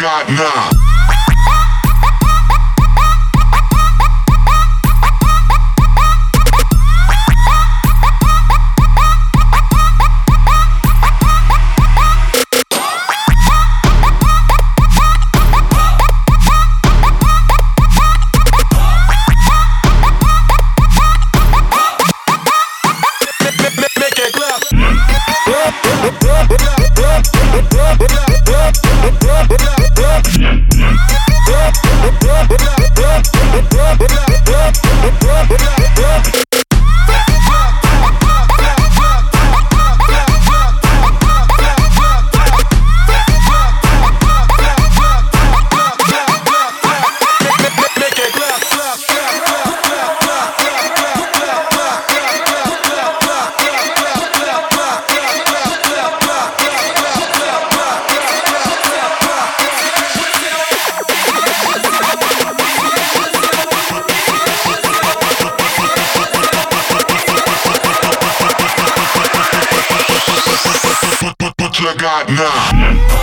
What you got now.